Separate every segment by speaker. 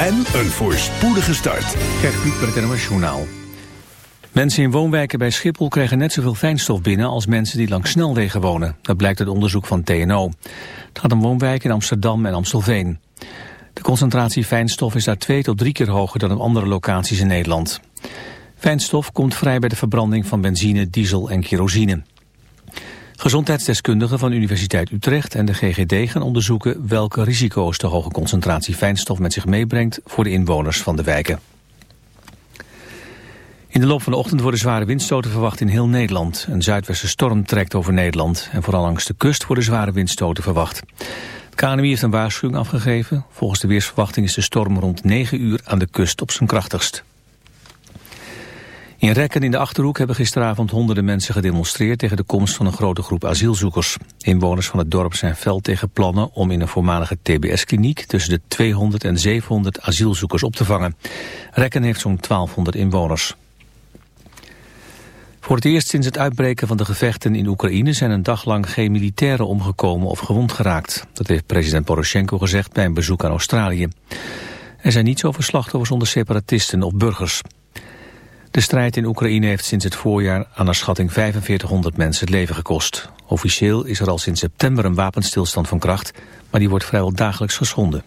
Speaker 1: en een voorspoedige start.
Speaker 2: Kijk Piet met het NOS Journaal. Mensen in woonwijken bij Schiphol krijgen net zoveel fijnstof binnen als mensen die langs snelwegen wonen. Dat blijkt uit onderzoek van TNO. Het gaat om woonwijken in Amsterdam en Amstelveen. De concentratie fijnstof is daar twee tot drie keer hoger dan op andere locaties in Nederland. Fijnstof komt vrij bij de verbranding van benzine, diesel en kerosine. Gezondheidsdeskundigen van Universiteit Utrecht en de GGD gaan onderzoeken welke risico's de hoge concentratie fijnstof met zich meebrengt voor de inwoners van de wijken. In de loop van de ochtend worden zware windstoten verwacht in heel Nederland. Een zuidwesten storm trekt over Nederland en vooral langs de kust worden zware windstoten verwacht. Het KNMI heeft een waarschuwing afgegeven. Volgens de weersverwachting is de storm rond 9 uur aan de kust op zijn krachtigst. In Rekken in de Achterhoek hebben gisteravond honderden mensen gedemonstreerd tegen de komst van een grote groep asielzoekers. Inwoners van het dorp zijn fel tegen plannen om in een voormalige TBS-kliniek tussen de 200 en 700 asielzoekers op te vangen. Rekken heeft zo'n 1200 inwoners. Voor het eerst sinds het uitbreken van de gevechten in Oekraïne zijn een dag lang geen militairen omgekomen of gewond geraakt. Dat heeft president Poroshenko gezegd bij een bezoek aan Australië. Er zijn niet zoveel slachtoffers onder separatisten of burgers. De strijd in Oekraïne heeft sinds het voorjaar aan naar schatting 4500 mensen het leven gekost. Officieel is er al sinds september een wapenstilstand van kracht, maar die wordt vrijwel dagelijks geschonden.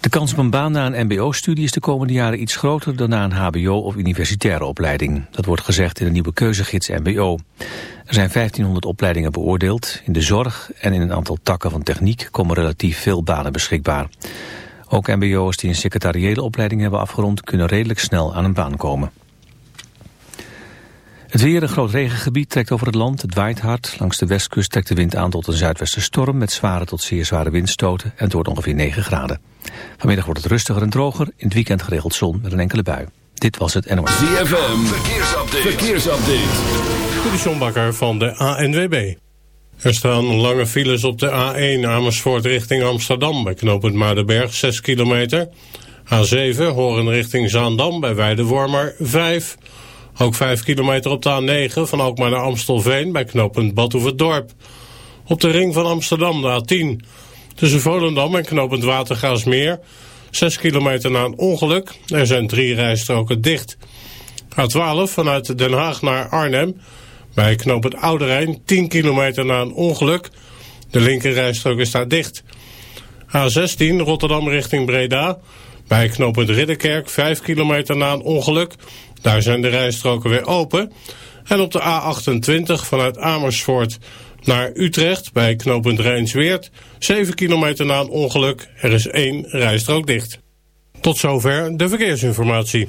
Speaker 2: De kans op een baan na een mbo-studie is de komende jaren iets groter dan na een hbo- of universitaire opleiding. Dat wordt gezegd in de nieuwe keuzegids mbo. Er zijn 1500 opleidingen beoordeeld. In de zorg en in een aantal takken van techniek komen relatief veel banen beschikbaar. Ook mbo'ers die een secretariële opleiding hebben afgerond... kunnen redelijk snel aan een baan komen. Het weer, een groot regengebied, trekt over het land. Het waait hard. Langs de westkust trekt de wind aan tot een zuidwestenstorm... met zware tot zeer zware windstoten en het wordt ongeveer 9 graden. Vanmiddag wordt het rustiger en droger. In het weekend geregeld zon met een enkele bui. Dit was het NOS.
Speaker 1: ZFM, verkeersupdate. verkeersupdate.
Speaker 3: De van de ANWB. Er staan lange files op de A1 Amersfoort richting Amsterdam... bij knooppunt Maardenberg, 6 kilometer. A7 Horen richting Zaandam bij Weidewormer, 5. Ook 5 kilometer op de A9 van Alkmaar naar Amstelveen... bij knooppunt Badhoevedorp. Op de ring van Amsterdam de A10. Tussen Volendam en knooppunt Watergaasmeer... 6 kilometer na een ongeluk. Er zijn drie rijstroken dicht. A12 vanuit Den Haag naar Arnhem... Bij knoop het Oude Rijn 10 kilometer na een ongeluk. De linkerrijstrook is daar dicht. A16 Rotterdam richting Breda. Bij knooppunt Ridderkerk 5 kilometer na een ongeluk. Daar zijn de rijstroken weer open. En op de A28 vanuit Amersfoort naar Utrecht bij knooppunt Rijnsweert. 7 kilometer na een ongeluk. Er is één rijstrook dicht. Tot zover de verkeersinformatie.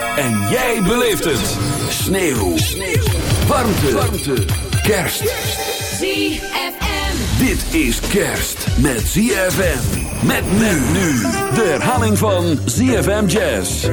Speaker 1: En jij beleeft het. Sneeuw. Warmte. Warmte kerst.
Speaker 4: ZFM.
Speaker 1: Dit is kerst met ZFM. Met men nu. De herhaling van ZFM Jazz.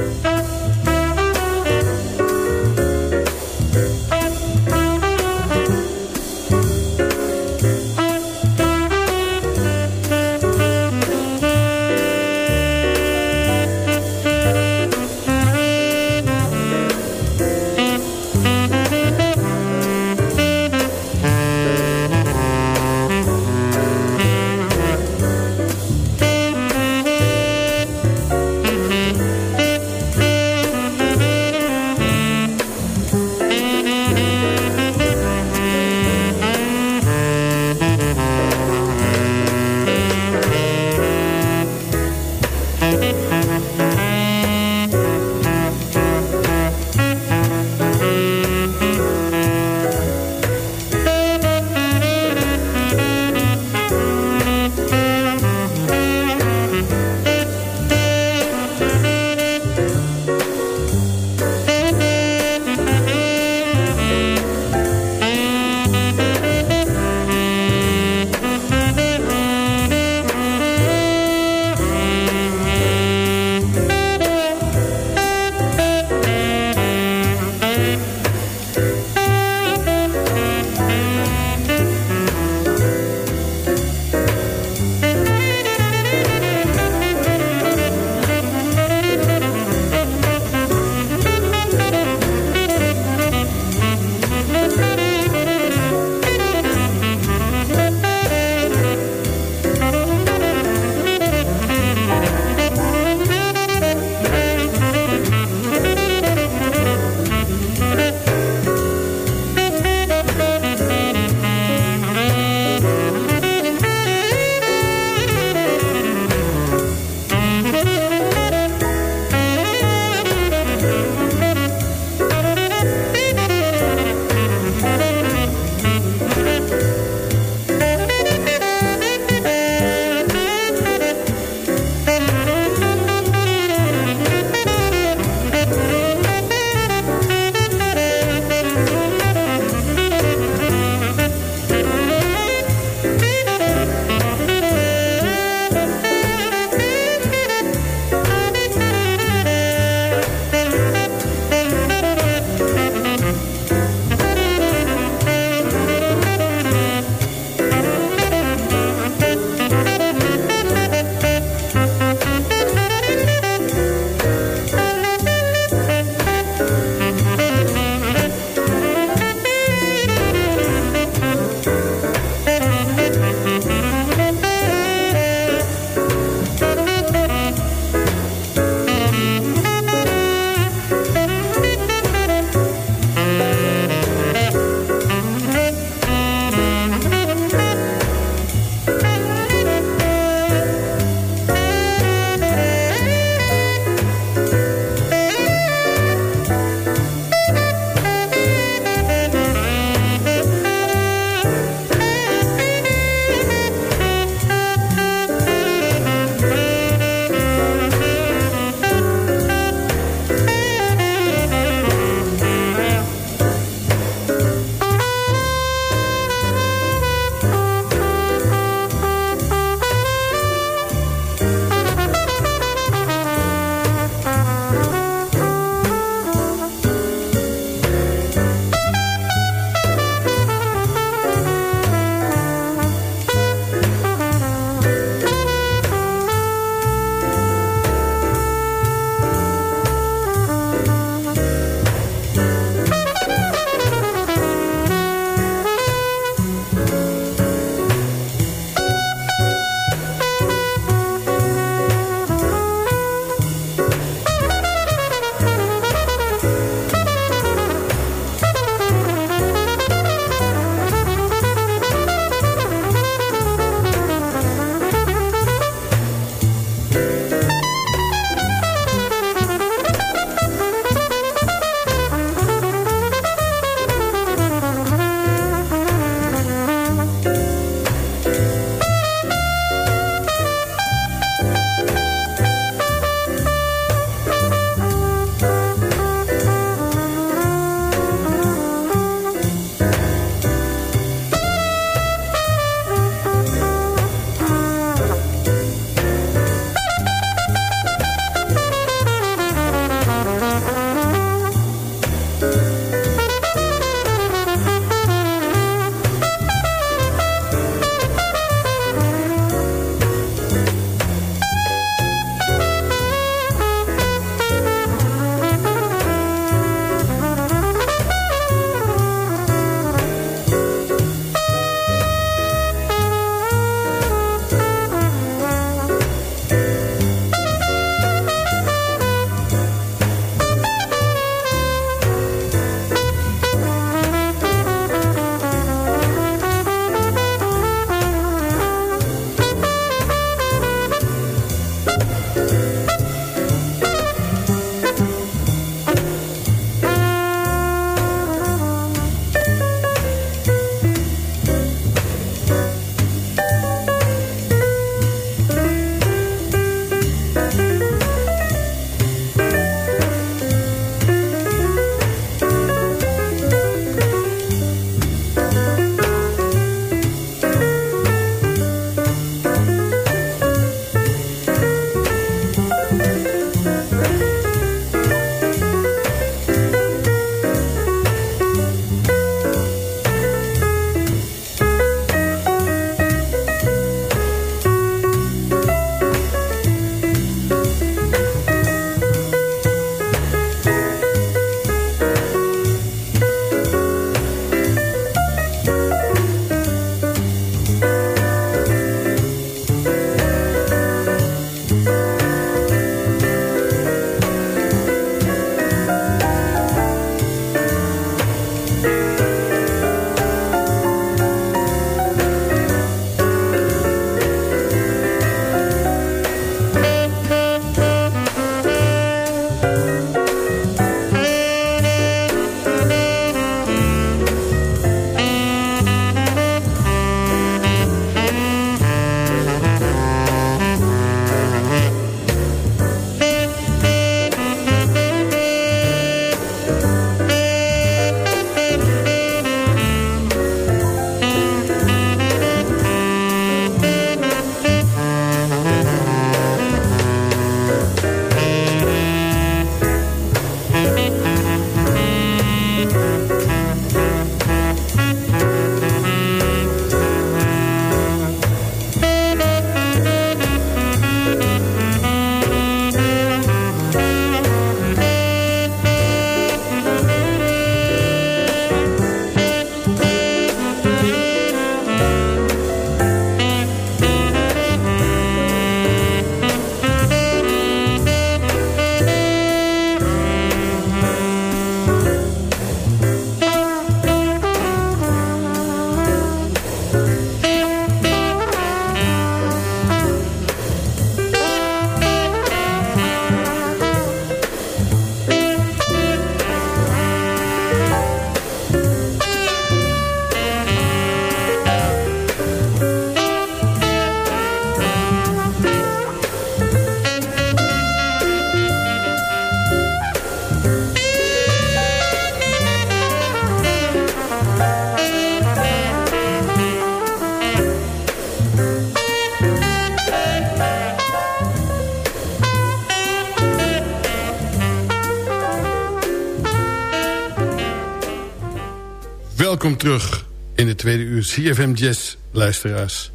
Speaker 4: Welkom terug in de tweede uur CFM Jazz, luisteraars.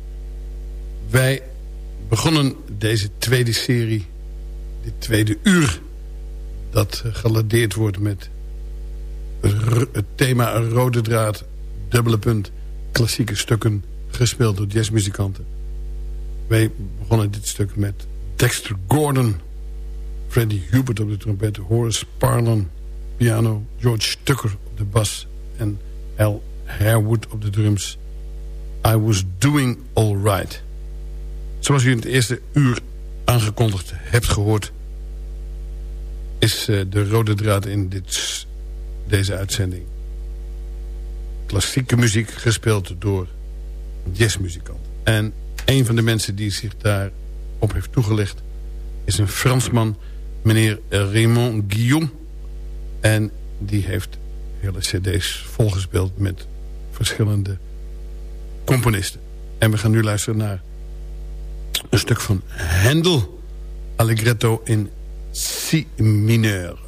Speaker 4: Wij begonnen deze tweede serie, dit tweede uur... dat geladeerd wordt met het thema rode draad, dubbele punt... klassieke stukken gespeeld door jazzmuzikanten. Wij begonnen dit stuk met Dexter Gordon... Freddie Hubert op de trompet, Horace Parlan piano... George Tucker op de bas en Al Harewood op de drums. I was doing all right. Zoals u in het eerste uur aangekondigd hebt gehoord... is eh, de rode draad in dit, deze uitzending. Klassieke muziek gespeeld door jazzmuzikanten. En een van de mensen die zich daarop heeft toegelicht... is een Fransman, meneer Raymond Guillaume. En die heeft hele cd's volgespeeld met verschillende componisten. En we gaan nu luisteren naar een stuk van Handel, Allegretto in Si mineur.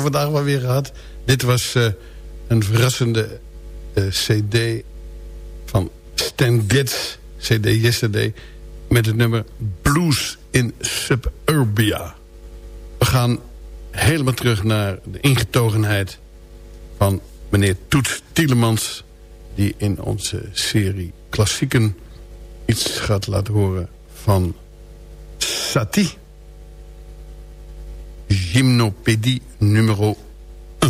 Speaker 4: Voor vandaag wel weer gehad. Dit was uh, een verrassende uh, cd van Stan Getz, cd Yesterday... met het nummer Blues in Suburbia. We gaan helemaal terug naar de ingetogenheid van meneer Toets Tielemans... die in onze serie Klassieken iets gaat laten horen van Satie. Gymnopédie numéro 1.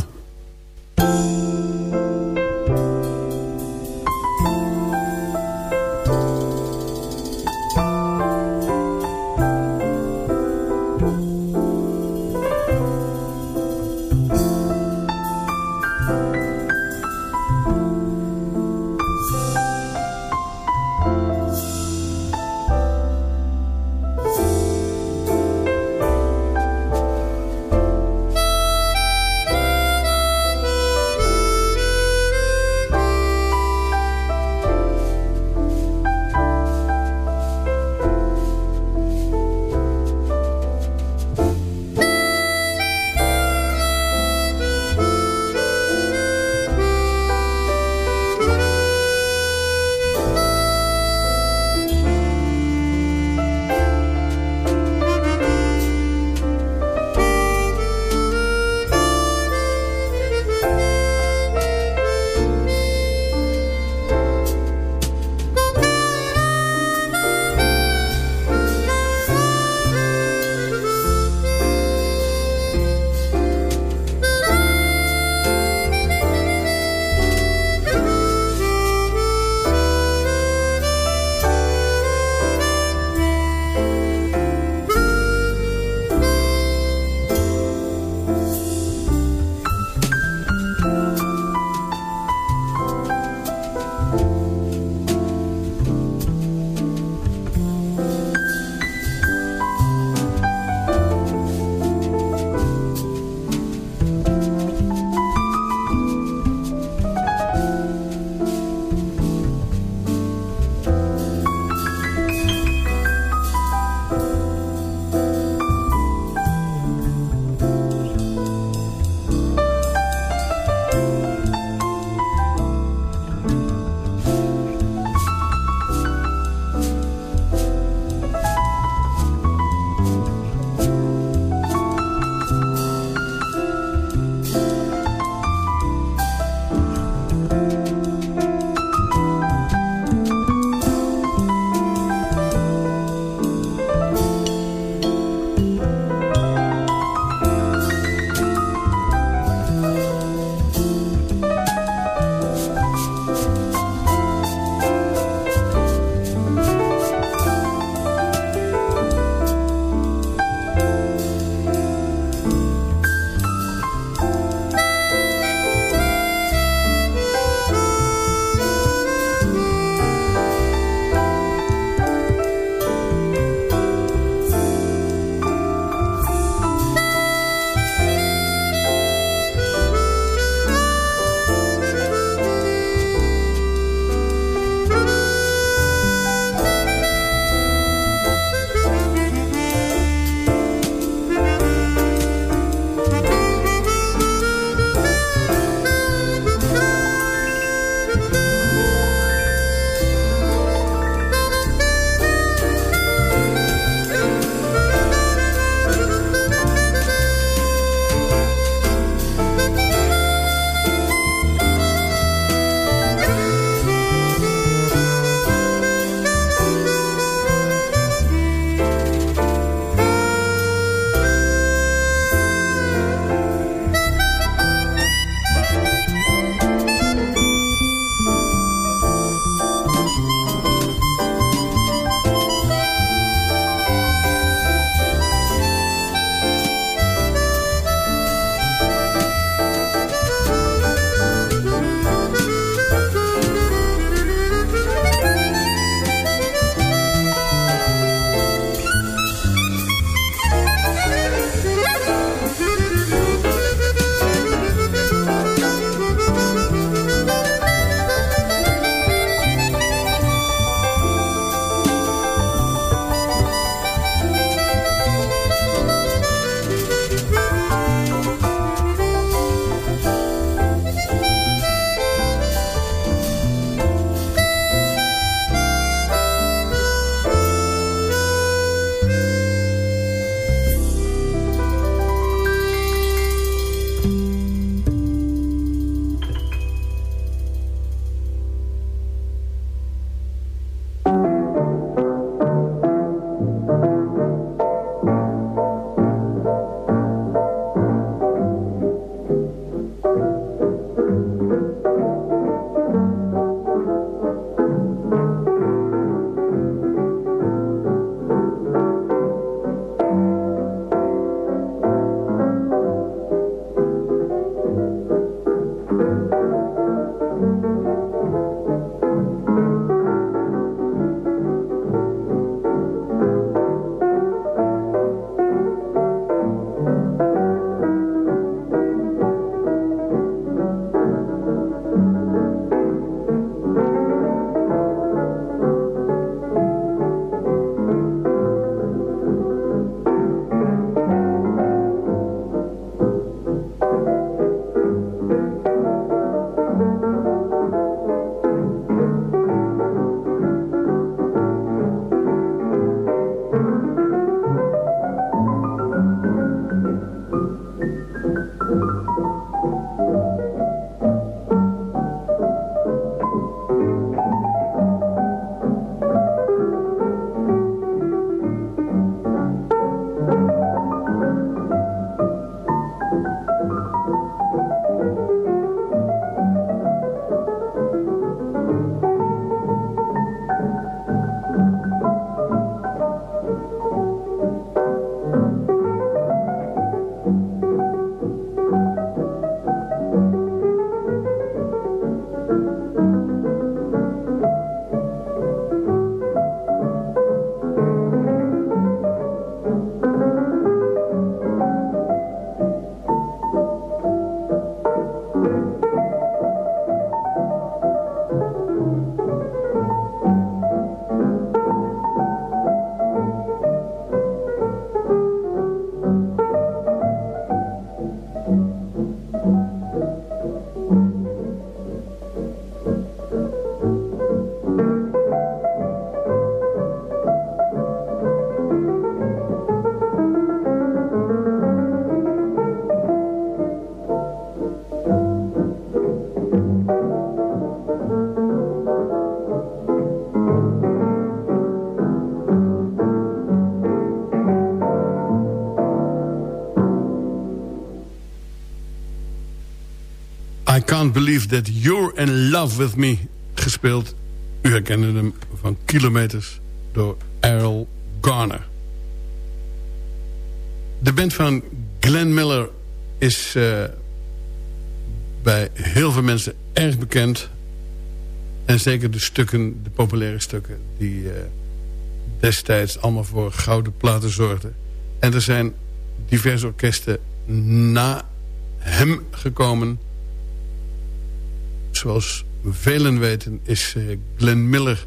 Speaker 4: Can't Believe That You're in Love With Me gespeeld. U herkende hem van kilometers door Errol Garner. De band van Glenn Miller is uh, bij heel veel mensen erg bekend. En zeker de stukken, de populaire stukken... die uh, destijds allemaal voor gouden platen zorgden. En er zijn diverse orkesten na hem gekomen. Zoals velen weten is uh, Glenn Miller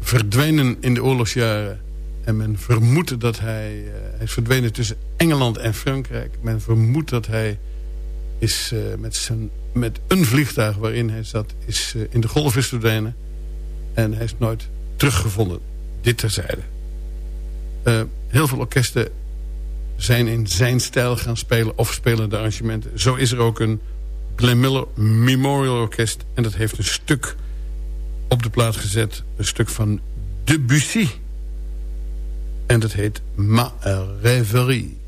Speaker 4: verdwenen in de oorlogsjaren. En men vermoedt dat hij, uh, hij is verdwenen tussen Engeland en Frankrijk. Men vermoedt dat hij is uh, met, zijn, met een vliegtuig waarin hij zat... is in de golf is verdwenen. En hij is nooit teruggevonden. Dit terzijde. heel veel orkesten zijn in zijn stijl gaan spelen... of spelen de arrangementen. Zo is er ook een Glenn Miller Memorial Orkest. En dat heeft een stuk op de plaat gezet. Een stuk van Debussy. En dat heet Ma Rêverie.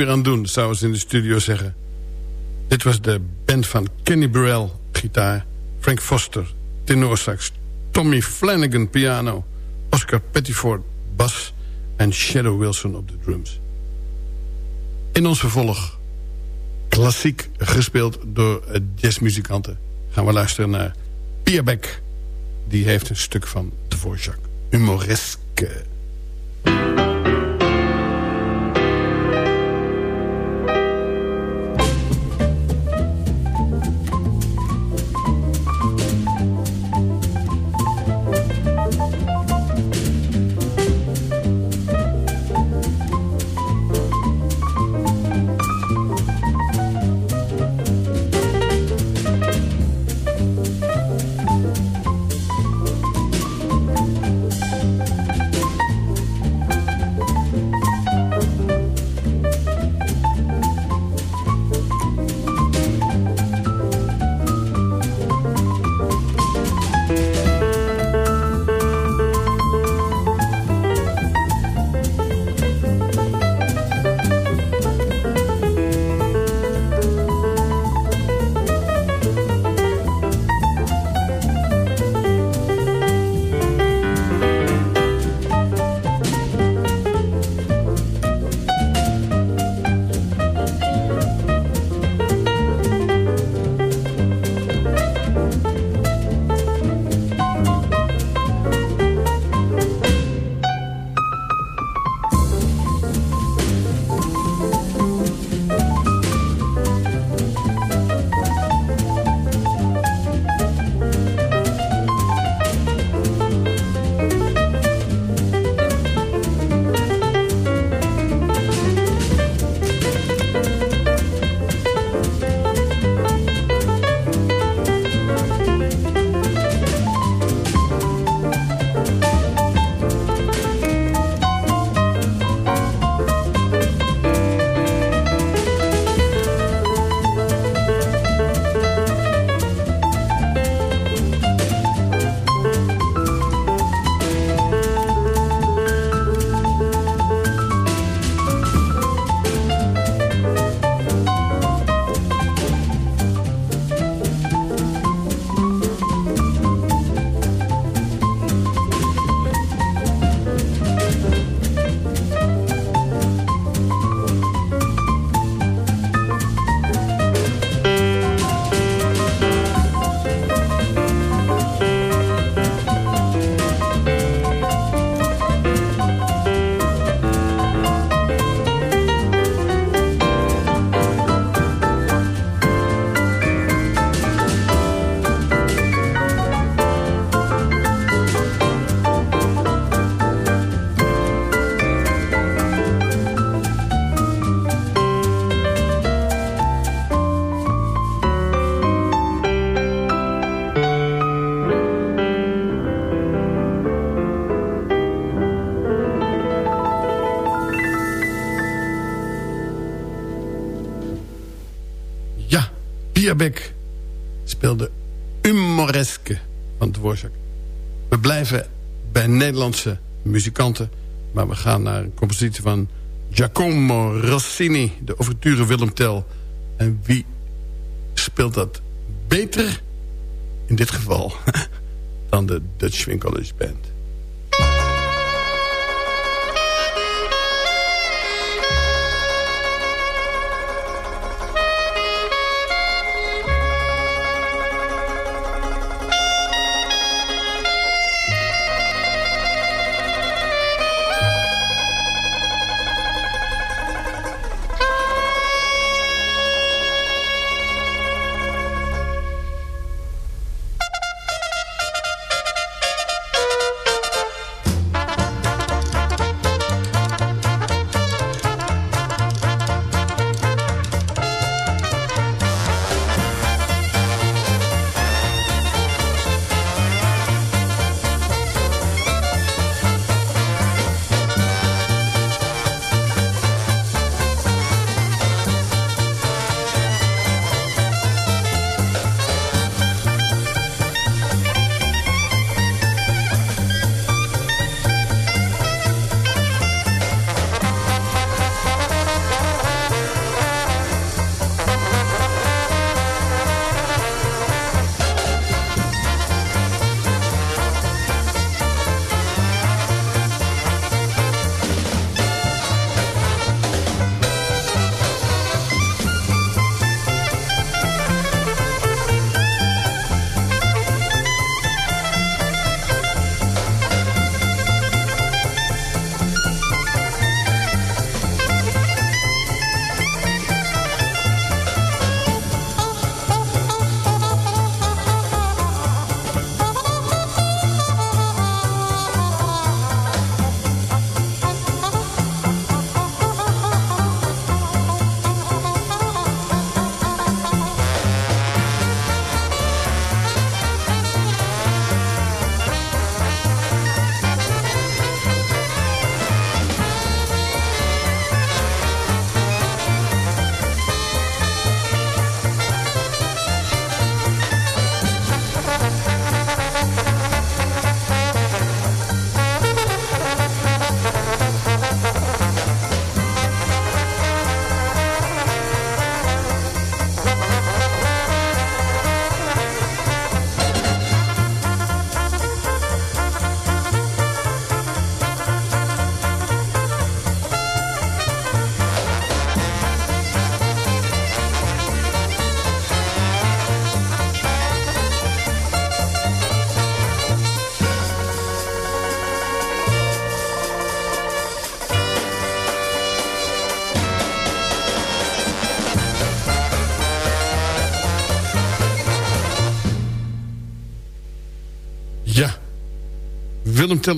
Speaker 4: Meer aan doen, zouden ze in de studio zeggen. Dit was de band van Kenny Burrell, gitaar... Frank Foster, tenorsax... Tommy Flanagan, piano... Oscar Pettiford, bas... en Shadow Wilson op de drums. In ons vervolg, klassiek gespeeld door jazzmuzikanten... gaan we luisteren naar Pia Beck. Die heeft een stuk van Dvorak. Humoreske. Beck speelde Humoreske van Dvorak. We blijven bij Nederlandse muzikanten... maar we gaan naar een compositie van Giacomo Rossini... de overture Willem Tell. En wie speelt dat beter, in dit geval... dan de Dutch Swing College Band?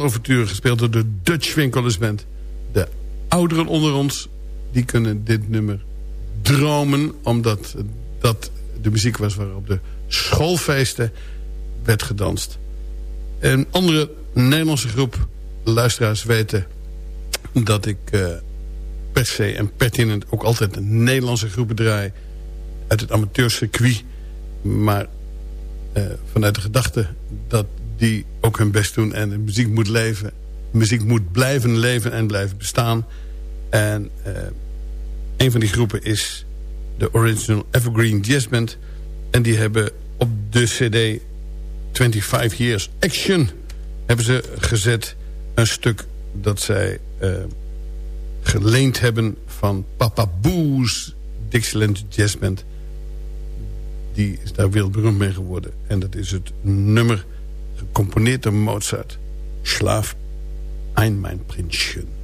Speaker 4: Overture gespeeld door de Dutch Winkelers Band. De ouderen onder ons, die kunnen dit nummer dromen... omdat dat de muziek was waarop de schoolfeesten werd gedanst. Een andere Nederlandse groep luisteraars weten... dat ik uh, per se en pertinent ook altijd een Nederlandse groepen draai... uit het amateurcircuit. Maar uh, vanuit de gedachte dat die ook hun best doen... en de muziek moet leven. muziek moet blijven leven en blijven bestaan. En uh, een van die groepen is de Original Evergreen Jazz Band. En die hebben op de cd 25 Years Action... hebben ze gezet een stuk dat zij uh, geleend hebben van Papa Boo's Dixieland Jazz Band. Die is daar wereldberoemd mee geworden. En dat is het nummer door Mozart. Schlaf ein mein Prinzchen.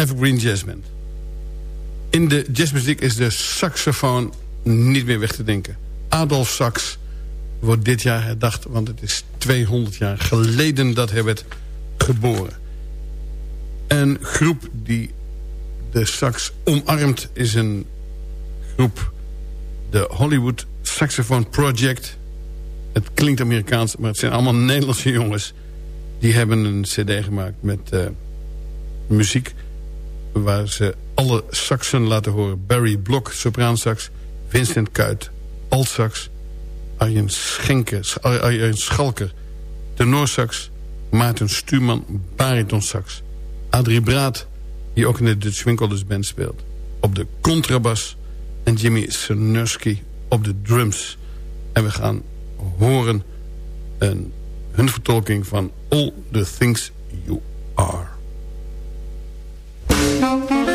Speaker 4: Evergreen Jazz Band. In de jazzmuziek is de saxofoon niet meer weg te denken. Adolf Sax wordt dit jaar herdacht... want het is 200 jaar geleden dat hij werd geboren. Een groep die de sax omarmt is een groep... de Hollywood Saxophone Project. Het klinkt Amerikaans, maar het zijn allemaal Nederlandse jongens... die hebben een cd gemaakt met uh, muziek... waar ze alle saxen laten horen. Barry Blok, sopraansax... Vincent Kuit, altsax... Arjen, Schenker, Arjen Schalker, tenorsax... Maarten Stuurman, baritonsax... Adrie Braat, die ook in de Dutch Winkelders Band speelt... op de contrabas... en Jimmy Sernurski op de drums. En we gaan horen een, hun vertolking van All the Things You Are. Thank you.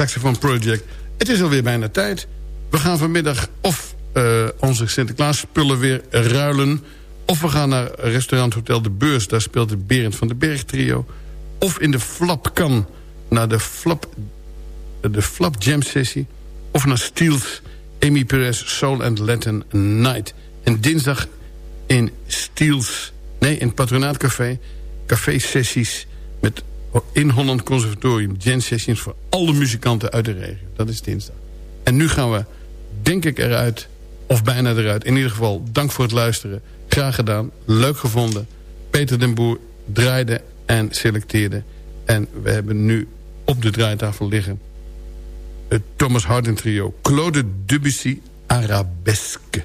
Speaker 4: Saxophone Project. Het is alweer bijna tijd. We gaan vanmiddag of uh, onze Sinterklaas spullen weer ruilen... of we gaan naar restaurant Hotel De Beurs. Daar speelt de Berend van de Berg trio. Of in de Flapkan naar de Flap, de Flap Jam Sessie. Of naar Steels Amy Perez Soul and Latin Night. En dinsdag in Steels... Nee, in Patronaatcafé. Café sessies met in Holland Conservatorium jazz sessions voor alle muzikanten uit de regio. Dat is dinsdag. En nu gaan we, denk ik, eruit, of bijna eruit. In ieder geval, dank voor het luisteren. Graag gedaan, leuk gevonden. Peter den Boer draaide en selecteerde. En we hebben nu op de draaitafel liggen... het Thomas Harding trio, Claude Debussy Arabesque.